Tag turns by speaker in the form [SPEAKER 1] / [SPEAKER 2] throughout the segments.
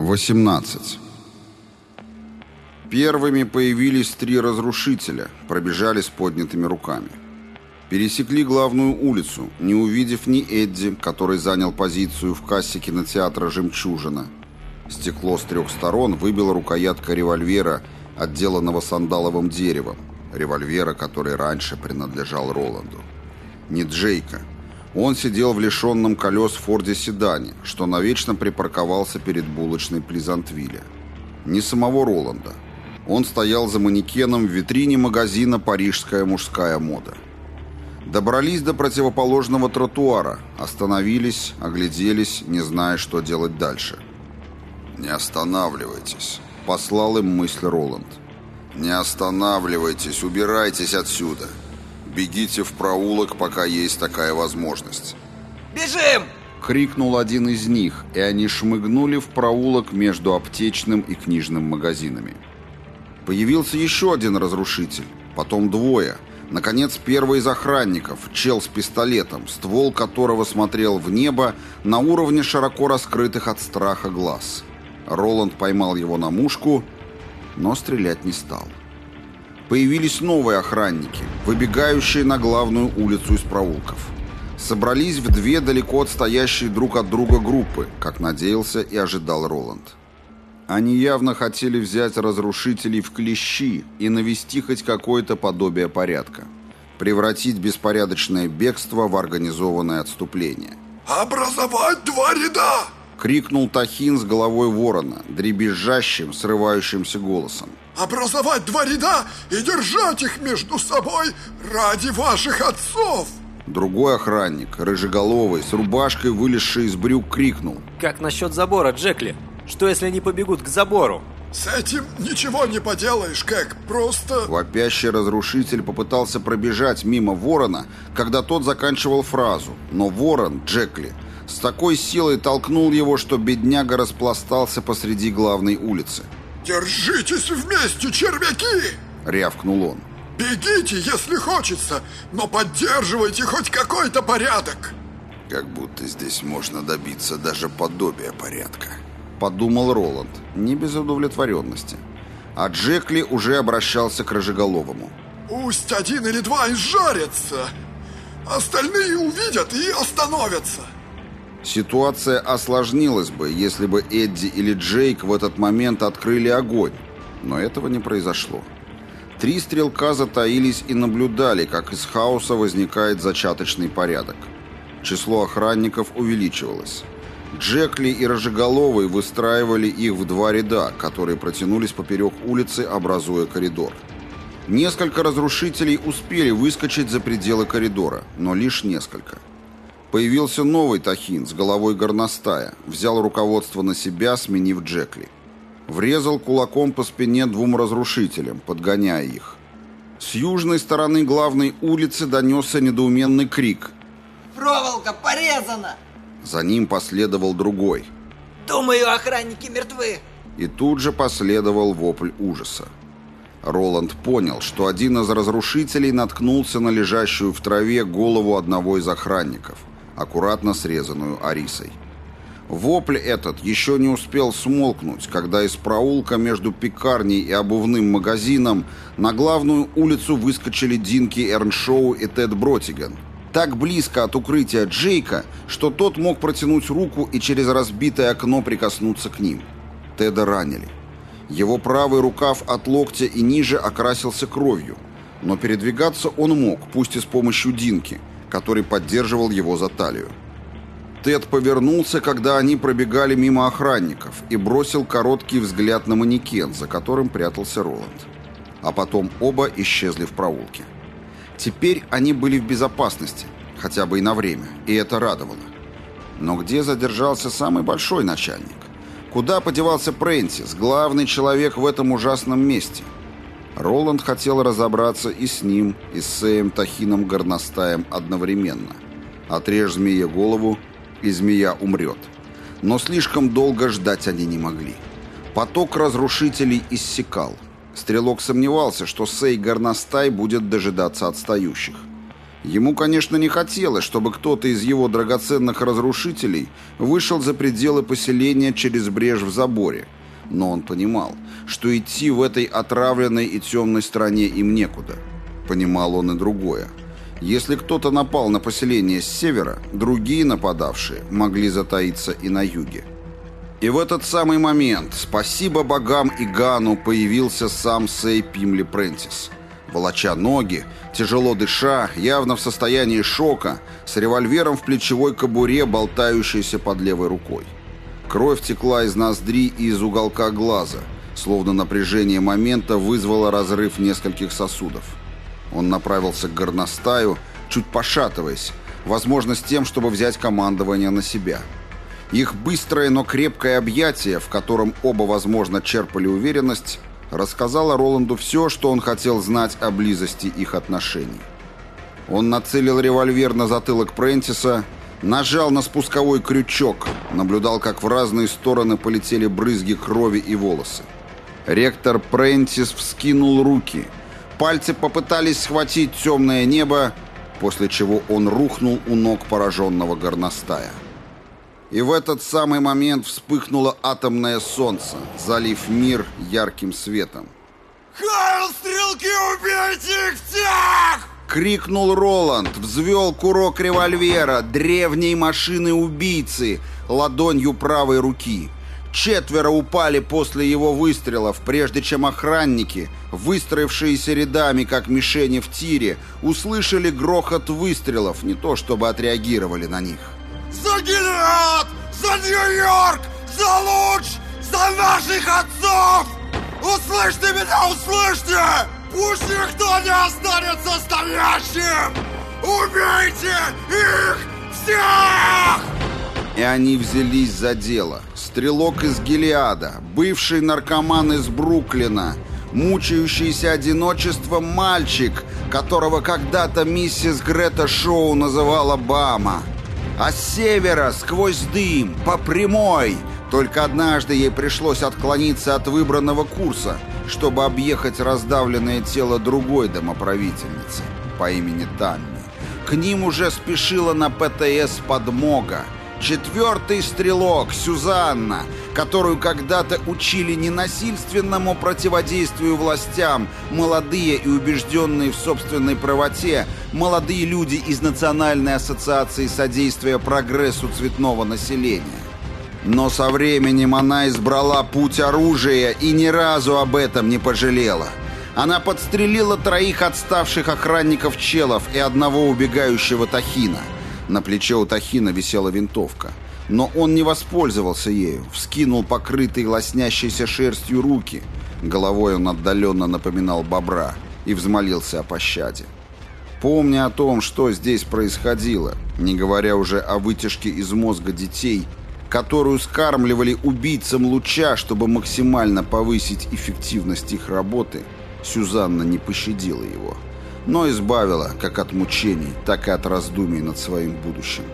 [SPEAKER 1] 18. Первыми появились три разрушителя, пробежали с поднятыми руками. Пересекли главную улицу, не увидев ни Эдди, который занял позицию в кассе кинотеатра «Жемчужина». Стекло с трех сторон выбило рукоятка револьвера, отделанного сандаловым деревом, револьвера, который раньше принадлежал Роланду. Не Джейка, он сидел в лишенном колес Форде Седане, что навечно припарковался перед булочной Плизантвилля. Не самого Роланда. Он стоял за манекеном в витрине магазина «Парижская мужская мода». Добрались до противоположного тротуара, остановились, огляделись, не зная, что делать дальше. «Не останавливайтесь», — послал им мысль Роланд. «Не останавливайтесь, убирайтесь отсюда». Бегите в проулок, пока есть такая возможность.
[SPEAKER 2] «Бежим!»
[SPEAKER 1] — крикнул один из них, и они шмыгнули в проулок между аптечным и книжным магазинами. Появился еще один разрушитель, потом двое. Наконец, первый из охранников, чел с пистолетом, ствол которого смотрел в небо на уровне широко раскрытых от страха глаз. Роланд поймал его на мушку, но стрелять не стал. Появились новые охранники, выбегающие на главную улицу из проулков. Собрались в две далеко отстоящие друг от друга группы, как надеялся и ожидал Роланд. Они явно хотели взять разрушителей в клещи и навести хоть какое-то подобие порядка. Превратить беспорядочное бегство в организованное отступление.
[SPEAKER 3] «Образовать два ряда!»
[SPEAKER 1] — крикнул Тахин с головой ворона, дребезжащим, срывающимся голосом
[SPEAKER 3] образовать два ряда и держать их между собой ради ваших отцов!»
[SPEAKER 1] Другой охранник, рыжеголовый, с рубашкой, вылезший из брюк, крикнул.
[SPEAKER 2] «Как насчет забора, Джекли? Что, если они побегут к забору?»
[SPEAKER 3] «С этим ничего не поделаешь, как просто...»
[SPEAKER 1] Вопящий разрушитель попытался пробежать мимо ворона, когда тот заканчивал фразу. Но ворон, Джекли, с такой силой толкнул его, что бедняга распластался посреди главной улицы.
[SPEAKER 3] «Держитесь вместе, червяки!»
[SPEAKER 1] — рявкнул он.
[SPEAKER 3] «Бегите, если хочется, но поддерживайте хоть какой-то порядок!»
[SPEAKER 1] «Как будто здесь можно добиться даже подобия порядка», — подумал Роланд, не без удовлетворенности. А Джекли уже обращался к Рожеголовому.
[SPEAKER 3] «Пусть один или два изжарятся, остальные увидят и остановятся!»
[SPEAKER 1] Ситуация осложнилась бы, если бы Эдди или Джейк в этот момент открыли огонь, но этого не произошло. Три стрелка затаились и наблюдали, как из хаоса возникает зачаточный порядок. Число охранников увеличивалось. Джекли и Рожеголовый выстраивали их в два ряда, которые протянулись поперек улицы, образуя коридор. Несколько разрушителей успели выскочить за пределы коридора, но лишь несколько – Появился новый Тахин с головой горностая, взял руководство на себя, сменив Джекли. Врезал кулаком по спине двум разрушителям, подгоняя их. С южной стороны главной улицы донесся недоуменный крик.
[SPEAKER 4] «Проволока порезана!»
[SPEAKER 1] За ним последовал другой.
[SPEAKER 4] «Думаю, охранники мертвы!»
[SPEAKER 1] И тут же последовал вопль ужаса. Роланд понял, что один из разрушителей наткнулся на лежащую в траве голову одного из охранников аккуратно срезанную арисой. Вопль этот еще не успел смолкнуть, когда из проулка между пекарней и обувным магазином на главную улицу выскочили Динки Эрншоу и Тед Бротиген. Так близко от укрытия Джейка, что тот мог протянуть руку и через разбитое окно прикоснуться к ним. Теда ранили. Его правый рукав от локтя и ниже окрасился кровью, но передвигаться он мог, пусть и с помощью Динки – который поддерживал его за талию. Тед повернулся, когда они пробегали мимо охранников, и бросил короткий взгляд на манекен, за которым прятался Роланд. А потом оба исчезли в проулке. Теперь они были в безопасности, хотя бы и на время, и это радовало. Но где задержался самый большой начальник? Куда подевался Прентис, главный человек в этом ужасном месте – Роланд хотел разобраться и с ним, и с Сеем Тахином Горностаем одновременно. Отрежь змее голову, и змея умрет. Но слишком долго ждать они не могли. Поток разрушителей иссякал. Стрелок сомневался, что Сей Горностай будет дожидаться отстающих. Ему, конечно, не хотелось, чтобы кто-то из его драгоценных разрушителей вышел за пределы поселения через брешь в заборе, но он понимал, что идти в этой отравленной и темной стране им некуда. Понимал он и другое. Если кто-то напал на поселение с севера, другие нападавшие могли затаиться и на юге. И в этот самый момент, спасибо богам и Гану, появился сам Сей Пимли Прентис – волоча ноги, тяжело дыша, явно в состоянии шока, с револьвером в плечевой кобуре, болтающейся под левой рукой. Кровь текла из ноздри и из уголка глаза, словно напряжение момента вызвало разрыв нескольких сосудов. Он направился к горностаю, чуть пошатываясь, возможно, с тем, чтобы взять командование на себя. Их быстрое, но крепкое объятие, в котором оба, возможно, черпали уверенность, рассказала Роланду все, что он хотел знать о близости их отношений. Он нацелил револьвер на затылок Прентиса, нажал на спусковой крючок, наблюдал, как в разные стороны полетели брызги крови и волосы. Ректор Прентис вскинул руки. Пальцы попытались схватить темное небо, после чего он рухнул у ног пораженного горностая. И в этот самый момент вспыхнуло атомное солнце, залив мир ярким светом.
[SPEAKER 3] «Хайл, стрелки, убейте их всех!»
[SPEAKER 1] Крикнул Роланд, взвел курок револьвера, древней машины-убийцы, ладонью правой руки. Четверо упали после его выстрелов, прежде чем охранники, выстроившиеся рядами, как мишени в тире, услышали грохот выстрелов, не то чтобы отреагировали на них.
[SPEAKER 3] За Гилеад! За Нью-Йорк! За Луч! За наших отцов! Услышьте меня, услышьте! Пусть никто не останется стоящим! Убейте их всех!
[SPEAKER 1] И они взялись за дело. Стрелок из Гелиада, бывший наркоман из Бруклина, мучающийся одиночеством мальчик, которого когда-то миссис Грета Шоу называла Бама – а с севера, сквозь дым, по прямой. Только однажды ей пришлось отклониться от выбранного курса, чтобы объехать раздавленное тело другой домоправительницы по имени Тамми. К ним уже спешила на ПТС подмога. Четвертый стрелок, Сюзанна, которую когда-то учили ненасильственному противодействию властям, молодые и убежденные в собственной правоте, молодые люди из Национальной ассоциации содействия прогрессу цветного населения. Но со временем она избрала путь оружия и ни разу об этом не пожалела. Она подстрелила троих отставших охранников челов и одного убегающего Тахина – на плече у Тахина висела винтовка. Но он не воспользовался ею, вскинул покрытые лоснящейся шерстью руки. Головой он отдаленно напоминал бобра и взмолился о пощаде. Помня о том, что здесь происходило, не говоря уже о вытяжке из мозга детей, которую скармливали убийцам луча, чтобы максимально повысить эффективность их работы, Сюзанна не пощадила его но избавила как от мучений, так и от раздумий над своим будущим.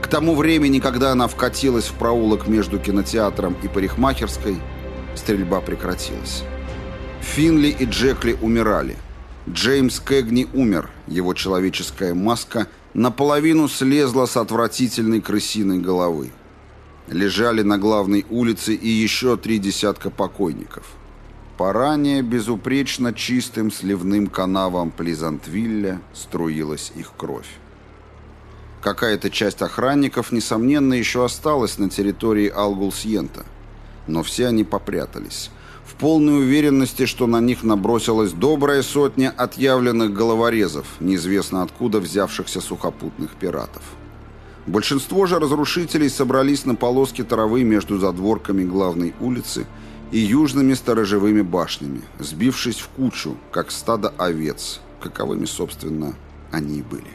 [SPEAKER 1] К тому времени, когда она вкатилась в проулок между кинотеатром и парикмахерской, стрельба прекратилась. Финли и Джекли умирали. Джеймс Кэгни умер, его человеческая маска наполовину слезла с отвратительной крысиной головы. Лежали на главной улице и еще три десятка покойников – по безупречно чистым сливным канавам Плизантвилля струилась их кровь. Какая-то часть охранников, несомненно, еще осталась на территории Алгулсьента, но все они попрятались, в полной уверенности, что на них набросилась добрая сотня отъявленных головорезов, неизвестно откуда взявшихся сухопутных пиратов. Большинство же разрушителей собрались на полоске травы между задворками главной улицы и южными сторожевыми башнями, сбившись в кучу, как стадо овец, каковыми, собственно, они и были.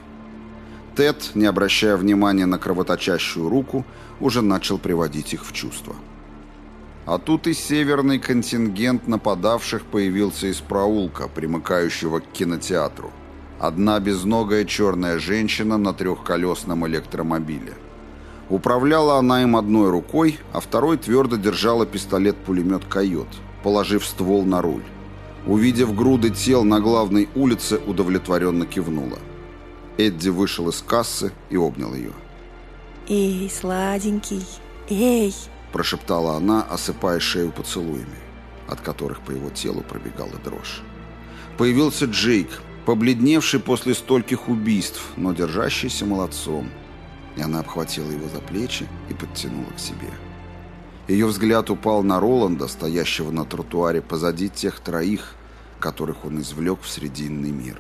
[SPEAKER 1] Тед, не обращая внимания на кровоточащую руку, уже начал приводить их в чувство. А тут и северный контингент нападавших появился из проулка, примыкающего к кинотеатру. Одна безногая черная женщина на трехколесном электромобиле – Управляла она им одной рукой, а второй твердо держала пистолет-пулемет «Койот», положив ствол на руль. Увидев груды тел на главной улице, удовлетворенно кивнула. Эдди вышел из кассы и обнял ее.
[SPEAKER 5] «Эй, сладенький, эй!»
[SPEAKER 1] Прошептала она, осыпая шею поцелуями, от которых по его телу пробегала дрожь. Появился Джейк, побледневший после стольких убийств, но держащийся молодцом. И она обхватила его за плечи и подтянула к себе. Ее взгляд упал на Роланда, стоящего на тротуаре позади тех троих, которых он извлек в Срединный мир.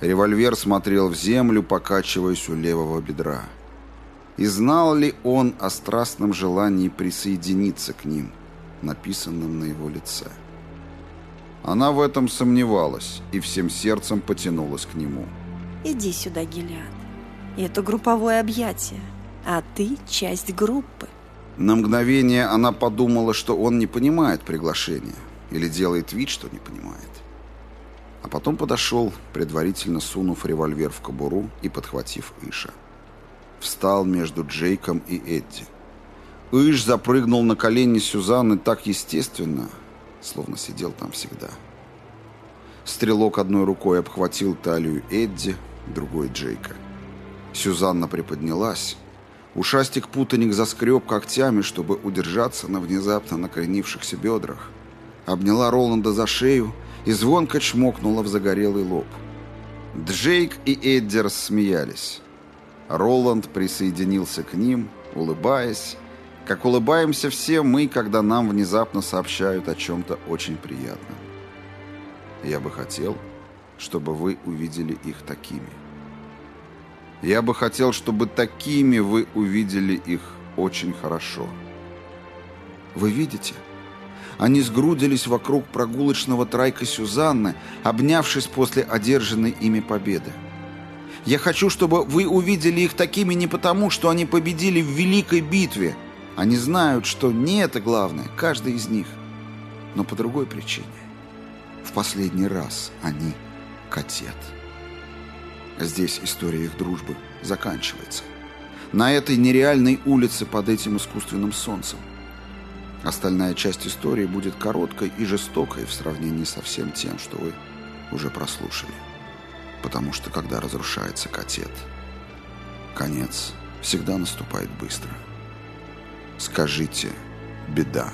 [SPEAKER 1] Револьвер смотрел в землю, покачиваясь у левого бедра. И знал ли он о страстном желании присоединиться к ним, написанном на его лице? Она в этом сомневалась и всем сердцем потянулась к нему.
[SPEAKER 5] «Иди сюда, Гелиад. Это групповое объятие, а ты часть группы».
[SPEAKER 1] На мгновение она подумала, что он не понимает приглашения или делает вид, что не понимает. А потом подошел, предварительно сунув револьвер в кобуру и подхватив Иша. Встал между Джейком и Эдди. Иш запрыгнул на колени Сюзанны так естественно, словно сидел там всегда. Стрелок одной рукой обхватил талию Эдди, другой Джейка. Сюзанна приподнялась, Ушастик-путаник заскреб когтями, чтобы удержаться на внезапно накренившихся бедрах. Обняла Роланда за шею и звонко чмокнула в загорелый лоб. Джейк и Эдди рассмеялись. Роланд присоединился к ним, улыбаясь, как улыбаемся все мы, когда нам внезапно сообщают о чем-то очень приятном. Я бы хотел, чтобы вы увидели их такими. Я бы хотел, чтобы такими вы увидели их очень хорошо. Вы видите? Они сгрудились вокруг прогулочного трайка Сюзанны, обнявшись после одержанной ими победы. Я хочу, чтобы вы увидели их такими не потому, что они победили в великой битве. Они знают, что не это главное, каждый из них, но по другой причине. В последний раз они катет. Здесь история их дружбы заканчивается. На этой нереальной улице под этим искусственным солнцем. Остальная часть истории будет короткой и жестокой в сравнении со всем тем, что вы уже прослушали. Потому что когда разрушается катет, конец всегда наступает быстро. Скажите «беда».